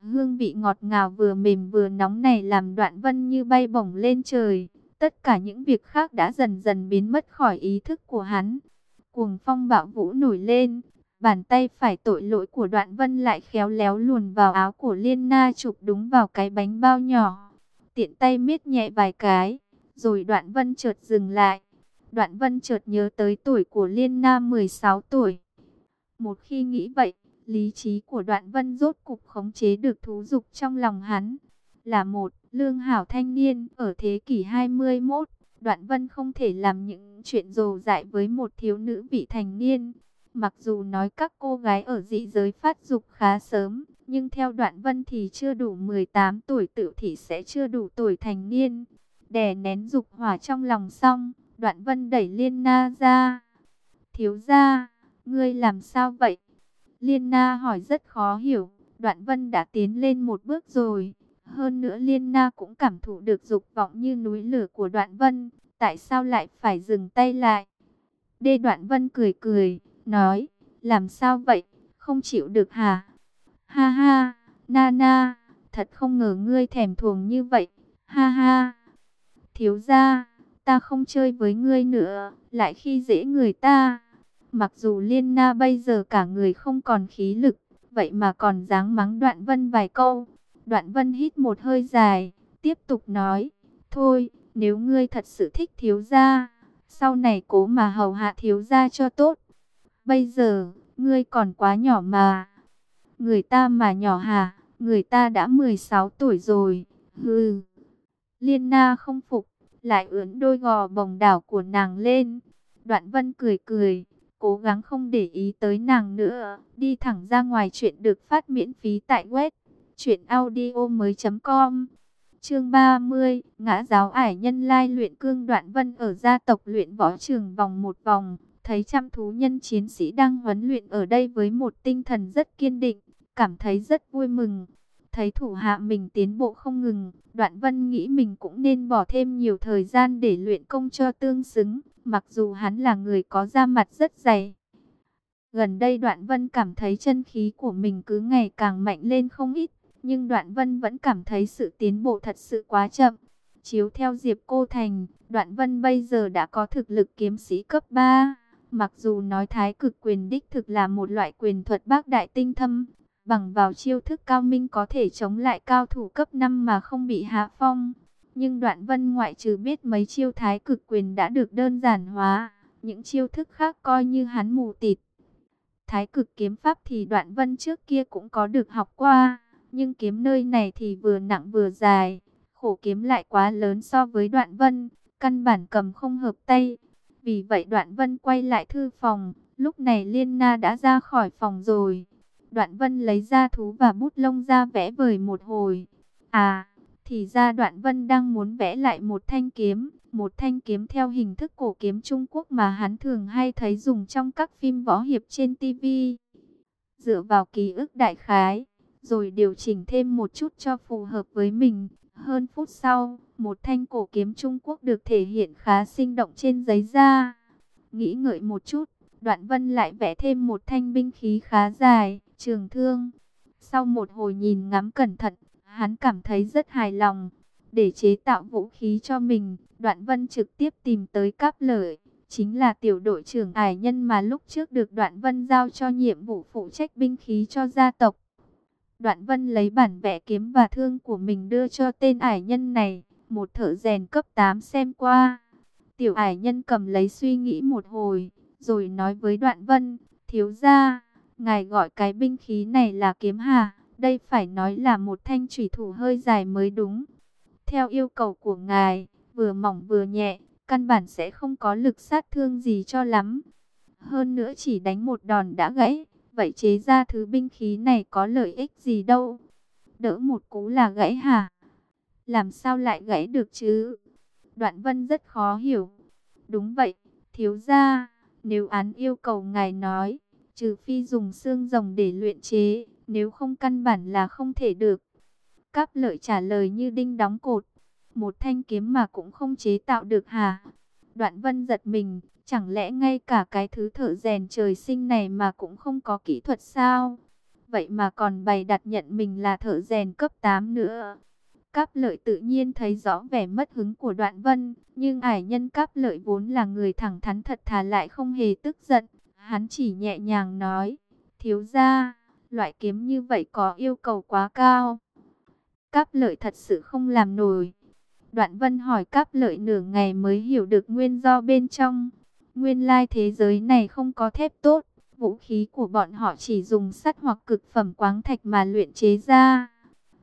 Hương vị ngọt ngào vừa mềm vừa nóng này làm đoạn vân như bay bổng lên trời. Tất cả những việc khác đã dần dần biến mất khỏi ý thức của hắn. Cuồng phong bạo vũ nổi lên. Bàn tay phải tội lỗi của đoạn vân lại khéo léo luồn vào áo của Liên Na chụp đúng vào cái bánh bao nhỏ tiện tay miết nhẹ vài cái, rồi đoạn vân chợt dừng lại. Đoạn vân chợt nhớ tới tuổi của Liên Na 16 tuổi. Một khi nghĩ vậy, lý trí của đoạn vân rốt cục khống chế được thú dục trong lòng hắn. Là một lương hảo thanh niên ở thế kỷ 21, đoạn vân không thể làm những chuyện rồ dại với một thiếu nữ vị thành niên. Mặc dù nói các cô gái ở dị giới phát dục khá sớm, nhưng theo đoạn vân thì chưa đủ 18 tuổi tự thì sẽ chưa đủ tuổi thành niên. Đè nén dục hỏa trong lòng xong, đoạn vân đẩy Liên Na ra. Thiếu ra, ngươi làm sao vậy? Liên Na hỏi rất khó hiểu, đoạn vân đã tiến lên một bước rồi. Hơn nữa Liên Na cũng cảm thụ được dục vọng như núi lửa của đoạn vân. Tại sao lại phải dừng tay lại? Đê đoạn vân cười cười, nói, làm sao vậy? Không chịu được hả? Ha ha, na na thật không ngờ ngươi thèm thuồng như vậy. Ha ha. Thiếu gia, ta không chơi với ngươi nữa, lại khi dễ người ta. Mặc dù Liên Na bây giờ cả người không còn khí lực, vậy mà còn dáng mắng Đoạn Vân vài câu. Đoạn Vân hít một hơi dài, tiếp tục nói, thôi, nếu ngươi thật sự thích thiếu gia, sau này cố mà hầu hạ thiếu gia cho tốt. Bây giờ, ngươi còn quá nhỏ mà. Người ta mà nhỏ hả, người ta đã 16 tuổi rồi, hừ. Liên Na không phục, lại ướn đôi gò bồng đảo của nàng lên. Đoạn Vân cười cười, cố gắng không để ý tới nàng nữa, đi thẳng ra ngoài chuyện được phát miễn phí tại web truyệnaudiomoi.com. Chương 30, ngã giáo ải nhân lai luyện cương Đoạn Vân ở gia tộc luyện võ trường vòng một vòng, thấy trăm thú nhân chiến sĩ đang huấn luyện ở đây với một tinh thần rất kiên định, cảm thấy rất vui mừng. Thấy thủ hạ mình tiến bộ không ngừng, Đoạn Vân nghĩ mình cũng nên bỏ thêm nhiều thời gian để luyện công cho tương xứng, mặc dù hắn là người có da mặt rất dày. Gần đây Đoạn Vân cảm thấy chân khí của mình cứ ngày càng mạnh lên không ít, nhưng Đoạn Vân vẫn cảm thấy sự tiến bộ thật sự quá chậm. Chiếu theo Diệp Cô Thành, Đoạn Vân bây giờ đã có thực lực kiếm sĩ cấp 3. Mặc dù nói thái cực quyền đích thực là một loại quyền thuật bác đại tinh thâm, bằng vào chiêu thức cao minh có thể chống lại cao thủ cấp 5 mà không bị hạ phong. Nhưng đoạn vân ngoại trừ biết mấy chiêu thái cực quyền đã được đơn giản hóa, những chiêu thức khác coi như hắn mù tịt. Thái cực kiếm pháp thì đoạn vân trước kia cũng có được học qua, nhưng kiếm nơi này thì vừa nặng vừa dài, khổ kiếm lại quá lớn so với đoạn vân, căn bản cầm không hợp tay. Vì vậy đoạn vân quay lại thư phòng, lúc này Liên Na đã ra khỏi phòng rồi. Đoạn vân lấy ra thú và bút lông ra vẽ vời một hồi. À, thì ra đoạn vân đang muốn vẽ lại một thanh kiếm. Một thanh kiếm theo hình thức cổ kiếm Trung Quốc mà hắn thường hay thấy dùng trong các phim võ hiệp trên TV. Dựa vào ký ức đại khái, rồi điều chỉnh thêm một chút cho phù hợp với mình. Hơn phút sau, một thanh cổ kiếm Trung Quốc được thể hiện khá sinh động trên giấy da. Nghĩ ngợi một chút, Đoạn Vân lại vẽ thêm một thanh binh khí khá dài, trường thương. Sau một hồi nhìn ngắm cẩn thận, hắn cảm thấy rất hài lòng. Để chế tạo vũ khí cho mình, Đoạn Vân trực tiếp tìm tới Cáp Lợi, chính là tiểu đội trưởng ải nhân mà lúc trước được Đoạn Vân giao cho nhiệm vụ phụ trách binh khí cho gia tộc. Đoạn Vân lấy bản vẽ kiếm và thương của mình đưa cho tên ải nhân này, một thợ rèn cấp 8 xem qua. Tiểu ải nhân cầm lấy suy nghĩ một hồi, rồi nói với Đoạn Vân, thiếu gia, ngài gọi cái binh khí này là kiếm hà, đây phải nói là một thanh thủy thủ hơi dài mới đúng. Theo yêu cầu của ngài, vừa mỏng vừa nhẹ, căn bản sẽ không có lực sát thương gì cho lắm. Hơn nữa chỉ đánh một đòn đã gãy, vậy chế ra thứ binh khí này có lợi ích gì đâu. Đỡ một cú là gãy hả? Làm sao lại gãy được chứ? Đoạn vân rất khó hiểu. Đúng vậy, thiếu gia, nếu án yêu cầu ngài nói, trừ phi dùng xương rồng để luyện chế, nếu không căn bản là không thể được. Cáp lợi trả lời như đinh đóng cột, một thanh kiếm mà cũng không chế tạo được hả? Đoạn vân giật mình, chẳng lẽ ngay cả cái thứ thợ rèn trời sinh này mà cũng không có kỹ thuật sao? Vậy mà còn bày đặt nhận mình là thợ rèn cấp 8 nữa. Cáp lợi tự nhiên thấy rõ vẻ mất hứng của đoạn vân, nhưng ải nhân cáp lợi vốn là người thẳng thắn thật thà lại không hề tức giận. Hắn chỉ nhẹ nhàng nói, thiếu ra, loại kiếm như vậy có yêu cầu quá cao. Cáp lợi thật sự không làm nổi. Đoạn vân hỏi cáp lợi nửa ngày mới hiểu được nguyên do bên trong. Nguyên lai thế giới này không có thép tốt, vũ khí của bọn họ chỉ dùng sắt hoặc cực phẩm quáng thạch mà luyện chế ra.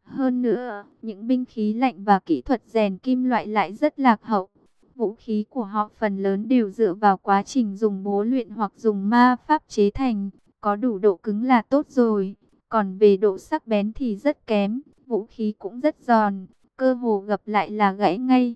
Hơn nữa, những binh khí lạnh và kỹ thuật rèn kim loại lại rất lạc hậu. Vũ khí của họ phần lớn đều dựa vào quá trình dùng bố luyện hoặc dùng ma pháp chế thành, có đủ độ cứng là tốt rồi. Còn về độ sắc bén thì rất kém, vũ khí cũng rất giòn, cơ hồ gặp lại là gãy ngay.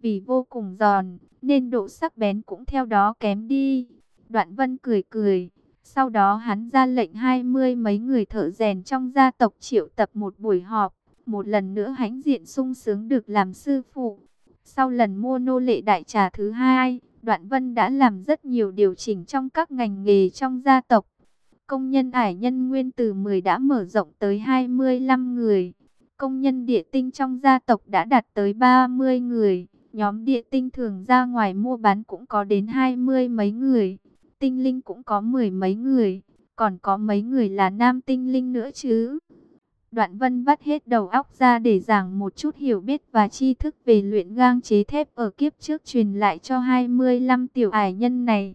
Vì vô cùng giòn, nên độ sắc bén cũng theo đó kém đi. Đoạn vân cười cười, sau đó hắn ra lệnh hai mươi mấy người thợ rèn trong gia tộc triệu tập một buổi họp. Một lần nữa hãnh diện sung sướng được làm sư phụ. Sau lần mua nô lệ đại trà thứ hai, Đoạn Vân đã làm rất nhiều điều chỉnh trong các ngành nghề trong gia tộc. Công nhân ải nhân nguyên từ 10 đã mở rộng tới 25 người. Công nhân địa tinh trong gia tộc đã đạt tới 30 người. Nhóm địa tinh thường ra ngoài mua bán cũng có đến hai mươi mấy người. Tinh linh cũng có mười mấy người. Còn có mấy người là nam tinh linh nữa chứ. Đoạn vân vắt hết đầu óc ra để giảng một chút hiểu biết và tri thức về luyện gang chế thép ở kiếp trước truyền lại cho 25 tiểu ải nhân này.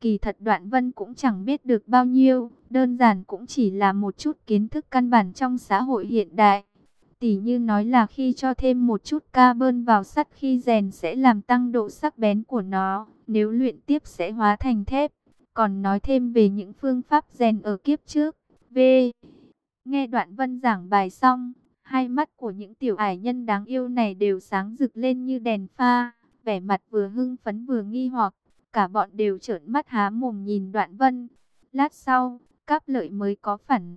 Kỳ thật đoạn vân cũng chẳng biết được bao nhiêu, đơn giản cũng chỉ là một chút kiến thức căn bản trong xã hội hiện đại tỉ như nói là khi cho thêm một chút carbon vào sắt khi rèn sẽ làm tăng độ sắc bén của nó, nếu luyện tiếp sẽ hóa thành thép. Còn nói thêm về những phương pháp rèn ở kiếp trước. V. Nghe đoạn văn giảng bài xong, hai mắt của những tiểu ải nhân đáng yêu này đều sáng rực lên như đèn pha, vẻ mặt vừa hưng phấn vừa nghi hoặc, cả bọn đều trợn mắt há mồm nhìn đoạn vân. Lát sau, các lợi mới có phản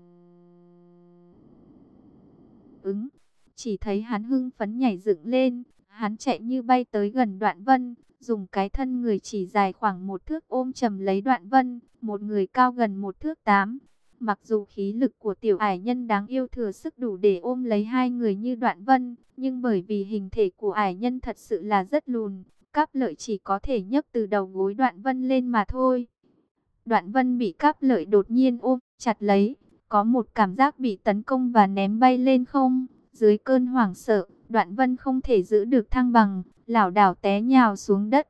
ứng, chỉ thấy hắn hưng phấn nhảy dựng lên, hắn chạy như bay tới gần đoạn vân, dùng cái thân người chỉ dài khoảng một thước ôm chầm lấy đoạn vân, một người cao gần một thước tám. Mặc dù khí lực của tiểu ải nhân đáng yêu thừa sức đủ để ôm lấy hai người như đoạn vân, nhưng bởi vì hình thể của ải nhân thật sự là rất lùn, cáp lợi chỉ có thể nhấc từ đầu gối đoạn vân lên mà thôi. Đoạn vân bị cáp lợi đột nhiên ôm chặt lấy, có một cảm giác bị tấn công và ném bay lên không. Dưới cơn hoảng sợ, đoạn vân không thể giữ được thăng bằng, lảo đảo té nhào xuống đất.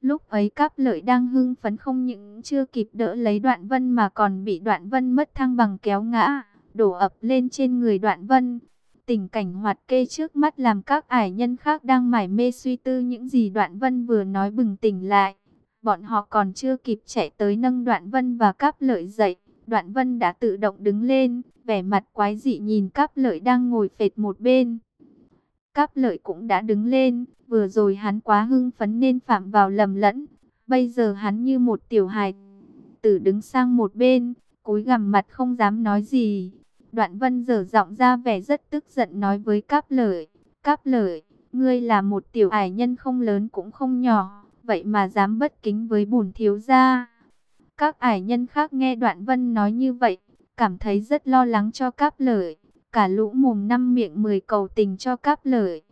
Lúc ấy cáp lợi đang hưng phấn không những chưa kịp đỡ lấy đoạn vân mà còn bị đoạn vân mất thăng bằng kéo ngã, đổ ập lên trên người đoạn vân. Tình cảnh hoạt kê trước mắt làm các ải nhân khác đang mải mê suy tư những gì đoạn vân vừa nói bừng tỉnh lại. Bọn họ còn chưa kịp chạy tới nâng đoạn vân và cáp lợi dậy. Đoạn vân đã tự động đứng lên, vẻ mặt quái dị nhìn cáp lợi đang ngồi phệt một bên. Cáp lợi cũng đã đứng lên, vừa rồi hắn quá hưng phấn nên phạm vào lầm lẫn. Bây giờ hắn như một tiểu hài tử đứng sang một bên, cúi gằm mặt không dám nói gì. Đoạn vân dở giọng ra vẻ rất tức giận nói với cáp lợi. Cáp lợi, ngươi là một tiểu ải nhân không lớn cũng không nhỏ, vậy mà dám bất kính với bùn thiếu gia. Các ải nhân khác nghe đoạn vân nói như vậy, cảm thấy rất lo lắng cho cáp lợi. Cả lũ mồm năm miệng mười cầu tình cho cáp lợi.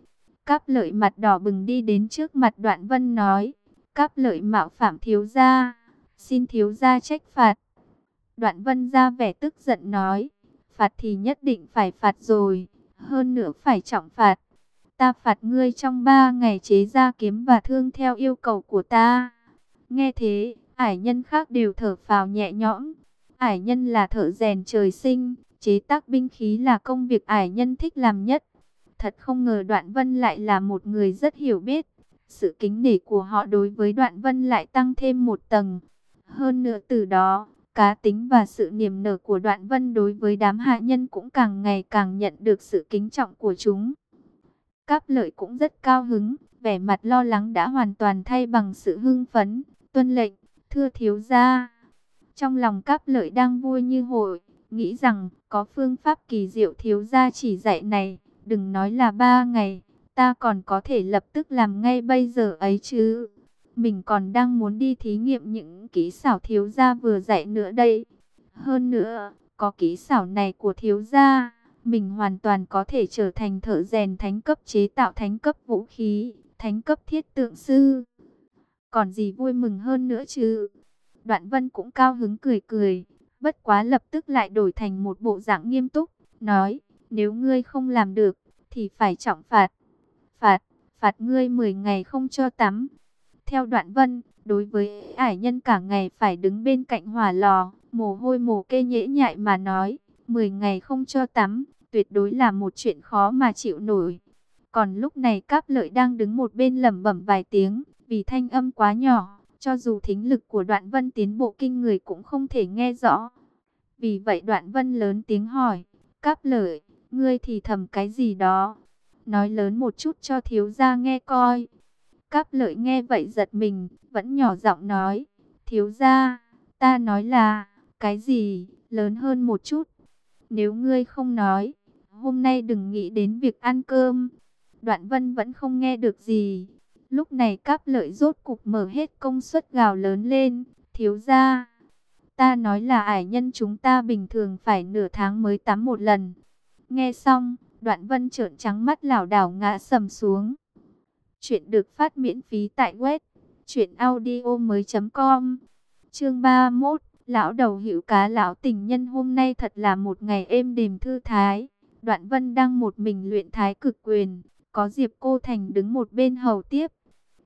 Cáp lợi mặt đỏ bừng đi đến trước mặt đoạn vân nói. Cáp lợi mạo phạm thiếu gia. Xin thiếu gia trách phạt. Đoạn vân ra vẻ tức giận nói. Phạt thì nhất định phải phạt rồi. Hơn nữa phải trọng phạt. Ta phạt ngươi trong ba ngày chế ra kiếm và thương theo yêu cầu của ta. Nghe thế, ải nhân khác đều thở phào nhẹ nhõm. Ải nhân là thợ rèn trời sinh, chế tác binh khí là công việc ải nhân thích làm nhất. Thật không ngờ Đoạn Vân lại là một người rất hiểu biết. Sự kính nể của họ đối với Đoạn Vân lại tăng thêm một tầng. Hơn nữa từ đó, cá tính và sự niềm nở của Đoạn Vân đối với đám hạ nhân cũng càng ngày càng nhận được sự kính trọng của chúng. Cáp lợi cũng rất cao hứng, vẻ mặt lo lắng đã hoàn toàn thay bằng sự hưng phấn, tuân lệnh, thưa thiếu gia. Trong lòng cáp lợi đang vui như hội, nghĩ rằng có phương pháp kỳ diệu thiếu gia chỉ dạy này, đừng nói là ba ngày, ta còn có thể lập tức làm ngay bây giờ ấy chứ. Mình còn đang muốn đi thí nghiệm những kỹ xảo thiếu gia vừa dạy nữa đây. Hơn nữa, có kỹ xảo này của thiếu gia, mình hoàn toàn có thể trở thành thợ rèn thánh cấp chế tạo thánh cấp vũ khí, thánh cấp thiết tượng sư. Còn gì vui mừng hơn nữa chứ? Đoạn vân cũng cao hứng cười cười, bất quá lập tức lại đổi thành một bộ dạng nghiêm túc, nói, nếu ngươi không làm được, thì phải trọng phạt. Phạt, phạt ngươi 10 ngày không cho tắm. Theo đoạn vân, đối với ải nhân cả ngày phải đứng bên cạnh hỏa lò, mồ hôi mồ kê nhễ nhại mà nói, 10 ngày không cho tắm, tuyệt đối là một chuyện khó mà chịu nổi. Còn lúc này cáp lợi đang đứng một bên lẩm bẩm vài tiếng, vì thanh âm quá nhỏ, cho dù thính lực của đoạn vân tiến bộ kinh người cũng không thể nghe rõ. Vì vậy đoạn vân lớn tiếng hỏi, cáp lợi, ngươi thì thầm cái gì đó. Nói lớn một chút cho thiếu gia nghe coi. Cáp lợi nghe vậy giật mình, vẫn nhỏ giọng nói, thiếu gia, ta nói là, cái gì, lớn hơn một chút. Nếu ngươi không nói, hôm nay đừng nghĩ đến việc ăn cơm. Đoạn vân vẫn không nghe được gì, Lúc này cáp lợi rốt cục mở hết công suất gào lớn lên, thiếu ra. Ta nói là ải nhân chúng ta bình thường phải nửa tháng mới tắm một lần. Nghe xong, đoạn vân trợn trắng mắt lảo đảo ngã sầm xuống. Chuyện được phát miễn phí tại web truyệnaudiomoi.com. Chương 31, lão đầu hữu cá lão tình nhân hôm nay thật là một ngày êm đềm thư thái. Đoạn Vân đang một mình luyện thái cực quyền, có Diệp Cô Thành đứng một bên hầu tiếp.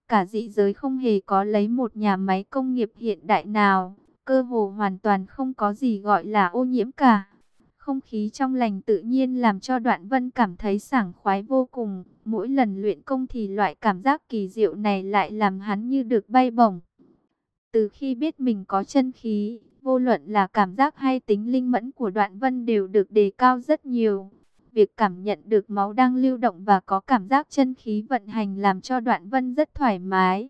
Cả dị giới không hề có lấy một nhà máy công nghiệp hiện đại nào, cơ hồ hoàn toàn không có gì gọi là ô nhiễm cả. Không khí trong lành tự nhiên làm cho Đoạn Vân cảm thấy sảng khoái vô cùng. Mỗi lần luyện công thì loại cảm giác kỳ diệu này lại làm hắn như được bay bổng. Từ khi biết mình có chân khí, vô luận là cảm giác hay tính linh mẫn của Đoạn Vân đều được đề cao rất nhiều. Việc cảm nhận được máu đang lưu động và có cảm giác chân khí vận hành làm cho Đoạn Vân rất thoải mái.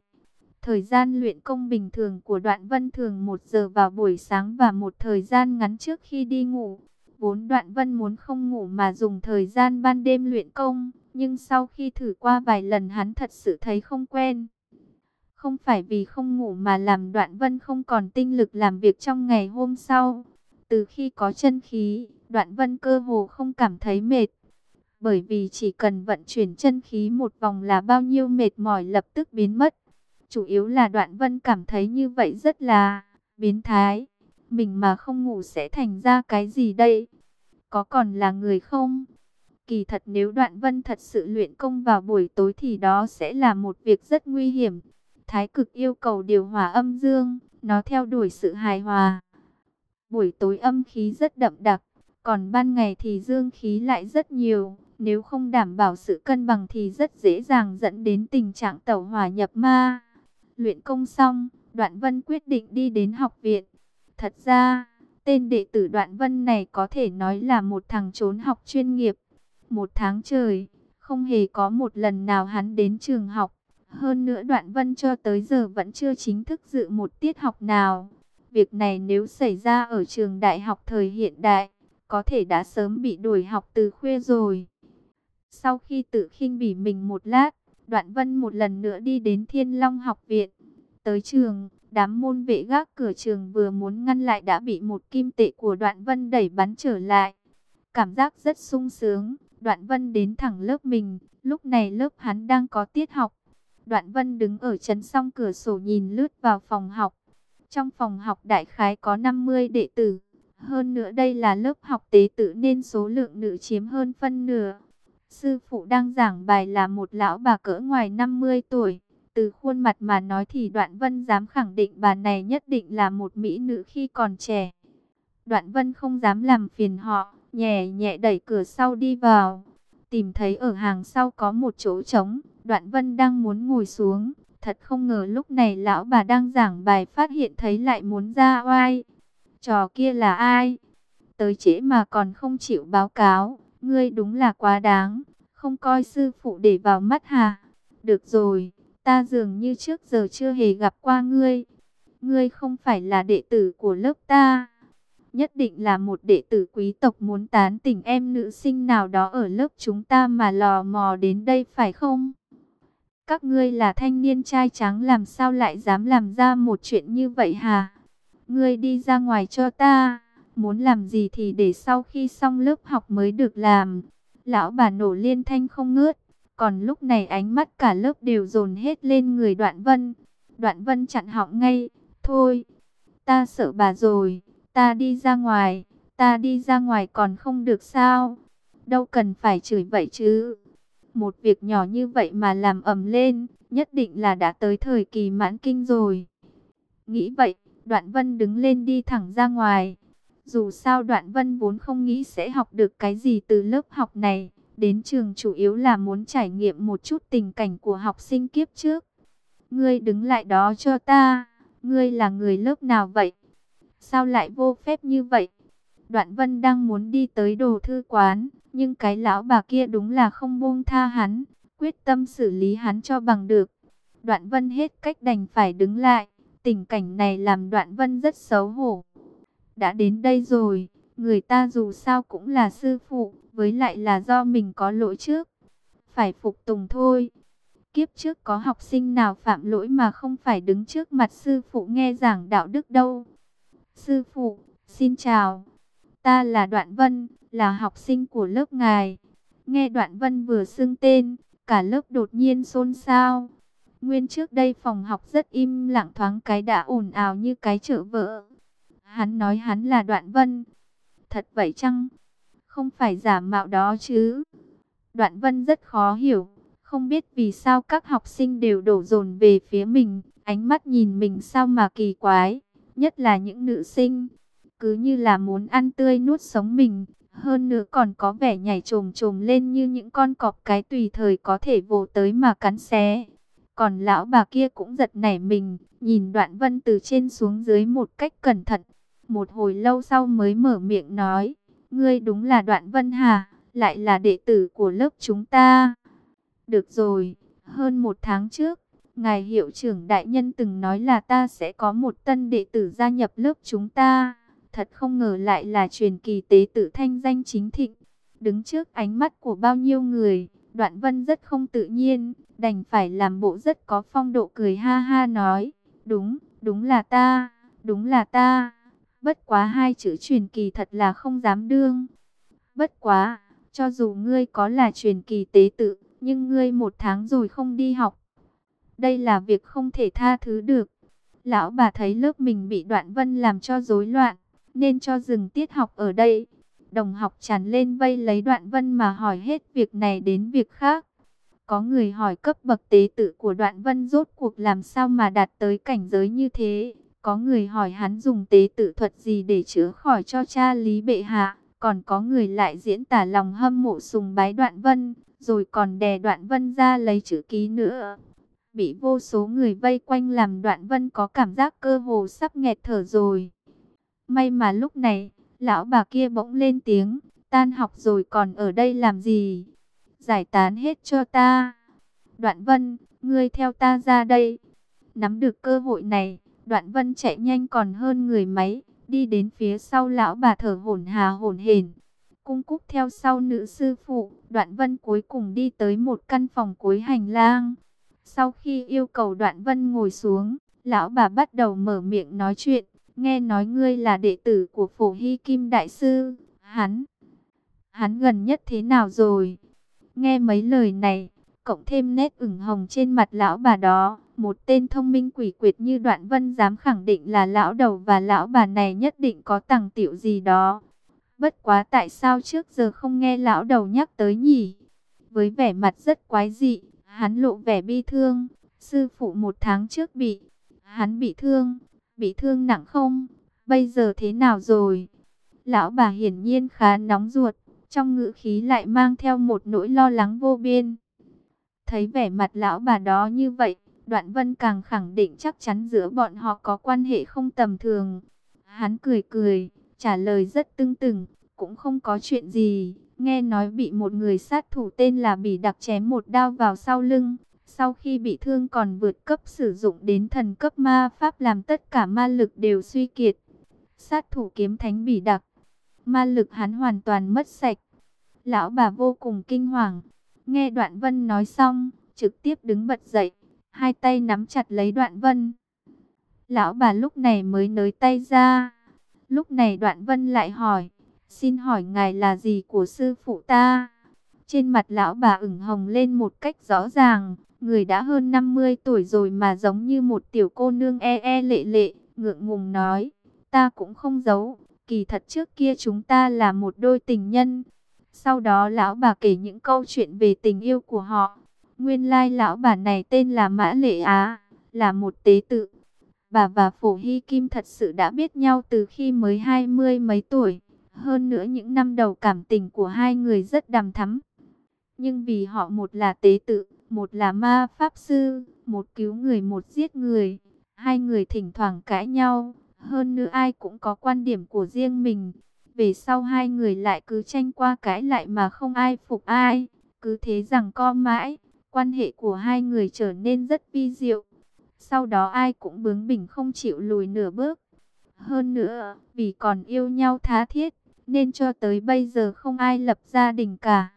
Thời gian luyện công bình thường của Đoạn Vân thường một giờ vào buổi sáng và một thời gian ngắn trước khi đi ngủ. Vốn Đoạn Vân muốn không ngủ mà dùng thời gian ban đêm luyện công, nhưng sau khi thử qua vài lần hắn thật sự thấy không quen. Không phải vì không ngủ mà làm Đoạn Vân không còn tinh lực làm việc trong ngày hôm sau. Từ khi có chân khí, Đoạn Vân cơ hồ không cảm thấy mệt. Bởi vì chỉ cần vận chuyển chân khí một vòng là bao nhiêu mệt mỏi lập tức biến mất. Chủ yếu là Đoạn Vân cảm thấy như vậy rất là biến thái. Mình mà không ngủ sẽ thành ra cái gì đây? Có còn là người không? Kỳ thật nếu Đoạn Vân thật sự luyện công vào buổi tối thì đó sẽ là một việc rất nguy hiểm. Thái cực yêu cầu điều hòa âm dương, nó theo đuổi sự hài hòa. Buổi tối âm khí rất đậm đặc, còn ban ngày thì dương khí lại rất nhiều. Nếu không đảm bảo sự cân bằng thì rất dễ dàng dẫn đến tình trạng tẩu hỏa nhập ma. Luyện công xong, Đoạn Vân quyết định đi đến học viện. Thật ra, tên đệ tử Đoạn Vân này có thể nói là một thằng trốn học chuyên nghiệp. Một tháng trời, không hề có một lần nào hắn đến trường học. Hơn nữa Đoạn Vân cho tới giờ vẫn chưa chính thức dự một tiết học nào. Việc này nếu xảy ra ở trường đại học thời hiện đại, có thể đã sớm bị đuổi học từ khuya rồi. Sau khi tự khinh bỉ mình một lát, Đoạn Vân một lần nữa đi đến Thiên Long học viện. Tới trường, đám môn vệ gác cửa trường vừa muốn ngăn lại đã bị một kim tệ của Đoạn Vân đẩy bắn trở lại. Cảm giác rất sung sướng, Đoạn Vân đến thẳng lớp mình, lúc này lớp hắn đang có tiết học. Đoạn Vân đứng ở chấn song cửa sổ nhìn lướt vào phòng học. Trong phòng học đại khái có 50 đệ tử. Hơn nữa đây là lớp học tế tự nên số lượng nữ chiếm hơn phân nửa. Sư phụ đang giảng bài là một lão bà cỡ ngoài 50 tuổi. Từ khuôn mặt mà nói thì Đoạn Vân dám khẳng định bà này nhất định là một mỹ nữ khi còn trẻ. Đoạn Vân không dám làm phiền họ, nhẹ nhẹ đẩy cửa sau đi vào. Tìm thấy ở hàng sau có một chỗ trống, Đoạn Vân đang muốn ngồi xuống. Thật không ngờ lúc này lão bà đang giảng bài phát hiện thấy lại muốn ra oai. Trò kia là ai? Tới trễ mà còn không chịu báo cáo. Ngươi đúng là quá đáng. Không coi sư phụ để vào mắt hà. Được rồi, ta dường như trước giờ chưa hề gặp qua ngươi. Ngươi không phải là đệ tử của lớp ta. Nhất định là một đệ tử quý tộc muốn tán tỉnh em nữ sinh nào đó ở lớp chúng ta mà lò mò đến đây phải không? Các ngươi là thanh niên trai trắng làm sao lại dám làm ra một chuyện như vậy hả? Ngươi đi ra ngoài cho ta, muốn làm gì thì để sau khi xong lớp học mới được làm. Lão bà nổ liên thanh không ngớt, còn lúc này ánh mắt cả lớp đều dồn hết lên người đoạn vân. Đoạn vân chặn họng ngay, thôi, ta sợ bà rồi, ta đi ra ngoài, ta đi ra ngoài còn không được sao? Đâu cần phải chửi vậy chứ. Một việc nhỏ như vậy mà làm ầm lên, nhất định là đã tới thời kỳ mãn kinh rồi. Nghĩ vậy, Đoạn Vân đứng lên đi thẳng ra ngoài. Dù sao Đoạn Vân vốn không nghĩ sẽ học được cái gì từ lớp học này. Đến trường chủ yếu là muốn trải nghiệm một chút tình cảnh của học sinh kiếp trước. Ngươi đứng lại đó cho ta. Ngươi là người lớp nào vậy? Sao lại vô phép như vậy? Đoạn Vân đang muốn đi tới đồ thư quán. Nhưng cái lão bà kia đúng là không buông tha hắn. Quyết tâm xử lý hắn cho bằng được. Đoạn Vân hết cách đành phải đứng lại. Tình cảnh này làm Đoạn Vân rất xấu hổ. Đã đến đây rồi, người ta dù sao cũng là sư phụ, với lại là do mình có lỗi trước. Phải phục tùng thôi. Kiếp trước có học sinh nào phạm lỗi mà không phải đứng trước mặt sư phụ nghe giảng đạo đức đâu. Sư phụ, xin chào. Ta là Đoạn Vân, là học sinh của lớp ngài. Nghe Đoạn Vân vừa xưng tên, cả lớp đột nhiên xôn xao. Nguyên trước đây phòng học rất im lặng thoáng cái đã ồn ào như cái chợ vỡ. Hắn nói hắn là Đoạn Vân. Thật vậy chăng? Không phải giả mạo đó chứ? Đoạn Vân rất khó hiểu. Không biết vì sao các học sinh đều đổ dồn về phía mình. Ánh mắt nhìn mình sao mà kỳ quái. Nhất là những nữ sinh. Cứ như là muốn ăn tươi nuốt sống mình. Hơn nữa còn có vẻ nhảy trồm trồm lên như những con cọp cái tùy thời có thể vồ tới mà cắn xé. Còn lão bà kia cũng giật nảy mình, nhìn đoạn vân từ trên xuống dưới một cách cẩn thận. Một hồi lâu sau mới mở miệng nói, ngươi đúng là đoạn vân hà, lại là đệ tử của lớp chúng ta. Được rồi, hơn một tháng trước, ngài hiệu trưởng đại nhân từng nói là ta sẽ có một tân đệ tử gia nhập lớp chúng ta. Thật không ngờ lại là truyền kỳ tế tự thanh danh chính thịnh. Đứng trước ánh mắt của bao nhiêu người, đoạn vân rất không tự nhiên, đành phải làm bộ rất có phong độ cười ha ha nói. Đúng, đúng là ta, đúng là ta. Bất quá hai chữ truyền kỳ thật là không dám đương. Bất quá, cho dù ngươi có là truyền kỳ tế tự, nhưng ngươi một tháng rồi không đi học. Đây là việc không thể tha thứ được. Lão bà thấy lớp mình bị đoạn vân làm cho rối loạn, nên cho dừng tiết học ở đây. Đồng học tràn lên vây lấy đoạn vân mà hỏi hết việc này đến việc khác. Có người hỏi cấp bậc tế tự của đoạn vân rốt cuộc làm sao mà đạt tới cảnh giới như thế. Có người hỏi hắn dùng tế tự thuật gì để chữa khỏi cho cha Lý Bệ Hạ. Còn có người lại diễn tả lòng hâm mộ sùng bái đoạn vân. Rồi còn đè đoạn vân ra lấy chữ ký nữa. Bị vô số người vây quanh làm đoạn vân có cảm giác cơ hồ sắp nghẹt thở rồi. May mà lúc này, lão bà kia bỗng lên tiếng, tan học rồi còn ở đây làm gì? Giải tán hết cho ta. Đoạn vân, ngươi theo ta ra đây. Nắm được cơ hội này, đoạn vân chạy nhanh còn hơn người máy, đi đến phía sau lão bà thở hổn hà hổn hển. Cung cúc theo sau nữ sư phụ, đoạn vân cuối cùng đi tới một căn phòng cuối hành lang. Sau khi yêu cầu đoạn vân ngồi xuống, lão bà bắt đầu mở miệng nói chuyện. Nghe nói ngươi là đệ tử của phổ hy kim đại sư. Hắn, hắn gần nhất thế nào rồi? Nghe mấy lời này, cộng thêm nét ửng hồng trên mặt lão bà đó. Một tên thông minh quỷ quyệt như đoạn vân dám khẳng định là lão đầu và lão bà này nhất định có tàng tiểu gì đó. Bất quá tại sao trước giờ không nghe lão đầu nhắc tới nhỉ? Với vẻ mặt rất quái dị, hắn lộ vẻ bi thương. Sư phụ một tháng trước bị, hắn bị thương, bị thương nặng không? Bây giờ thế nào rồi? Lão bà hiển nhiên khá nóng ruột, trong ngữ khí lại mang theo một nỗi lo lắng vô biên. Thấy vẻ mặt lão bà đó như vậy, Đoạn Vân càng khẳng định chắc chắn giữa bọn họ có quan hệ không tầm thường. Hắn cười cười, trả lời rất tưng tửng, cũng không có chuyện gì. Nghe nói bị một người sát thủ tên là Bỉ Đặc chém một đao vào sau lưng, sau khi bị thương còn vượt cấp sử dụng đến thần cấp ma pháp làm tất cả ma lực đều suy kiệt. Sát thủ kiếm thánh bị đặc. Ma lực hắn hoàn toàn mất sạch. Lão bà vô cùng kinh hoàng. Nghe đoạn vân nói xong, trực tiếp đứng bật dậy. Hai tay nắm chặt lấy đoạn vân. Lão bà lúc này mới nới tay ra. Lúc này đoạn vân lại hỏi. Xin hỏi ngài là gì của sư phụ ta? Trên mặt lão bà ửng hồng lên một cách rõ ràng. Người đã hơn 50 tuổi rồi mà giống như một tiểu cô nương e e lệ lệ, ngượng ngùng nói. Ta cũng không giấu, kỳ thật trước kia chúng ta là một đôi tình nhân. Sau đó lão bà kể những câu chuyện về tình yêu của họ. Nguyên lai lão bà này tên là Mã Lệ Á, là một tế tự. Bà và Phổ Hy Kim thật sự đã biết nhau từ khi mới hai mươi mấy tuổi. Hơn nữa những năm đầu cảm tình của hai người rất đằm thắm. Nhưng vì họ một là tế tự, một là ma pháp sư, một cứu người một giết người. Hai người thỉnh thoảng cãi nhau, hơn nữa ai cũng có quan điểm của riêng mình. Về sau hai người lại cứ tranh qua cãi lại mà không ai phục ai. Cứ thế rằng co mãi, quan hệ của hai người trở nên rất vi diệu. Sau đó ai cũng bướng bỉnh không chịu lùi nửa bước. Hơn nữa, vì còn yêu nhau tha thiết, nên cho tới bây giờ không ai lập gia đình cả.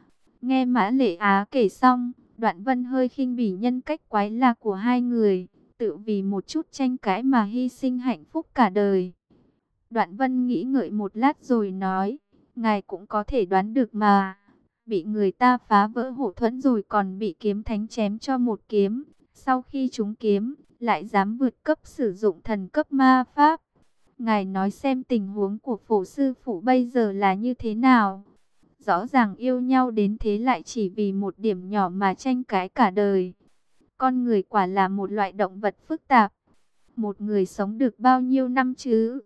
Nghe Mã Lệ Á kể xong, Đoạn Vân hơi khinh bỉ nhân cách quái lạ của hai người, tự vì một chút tranh cãi mà hy sinh hạnh phúc cả đời. Đoạn Vân nghĩ ngợi một lát rồi nói, ngài cũng có thể đoán được mà. bị người ta phá vỡ hộ thuẫn rồi còn bị kiếm thánh chém cho một kiếm. Sau khi chúng kiếm, lại dám vượt cấp sử dụng thần cấp ma pháp. Ngài nói xem tình huống của phổ sư phụ bây giờ là như thế nào? Rõ ràng yêu nhau đến thế lại chỉ vì một điểm nhỏ mà tranh cãi cả đời. Con người quả là một loại động vật phức tạp. Một người sống được bao nhiêu năm chứ?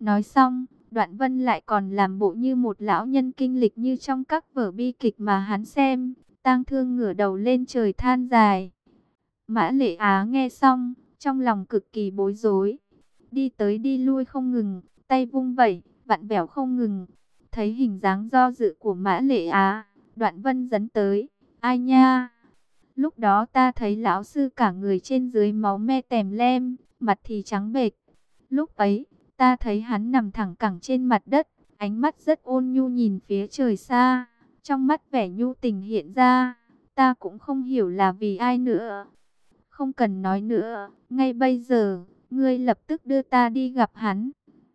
Nói xong, Đoạn Vân lại còn làm bộ như một lão nhân kinh lịch như trong các vở bi kịch mà hắn xem. Tang thương ngửa đầu lên trời than dài. Mã Lệ Á nghe xong, trong lòng cực kỳ bối rối. Đi tới đi lui không ngừng, tay vung vẩy, vặn vẹo không ngừng. Thấy hình dáng do dự của Mã Lệ Á, Đoạn Vân dấn tới. Ai nha? Lúc đó ta thấy lão sư cả người trên dưới máu me tèm lem, mặt thì trắng bệch. Lúc ấy, ta thấy hắn nằm thẳng cẳng trên mặt đất, ánh mắt rất ôn nhu nhìn phía trời xa. Trong mắt vẻ nhu tình hiện ra, ta cũng không hiểu là vì ai nữa. Không cần nói nữa, ngay bây giờ, ngươi lập tức đưa ta đi gặp hắn.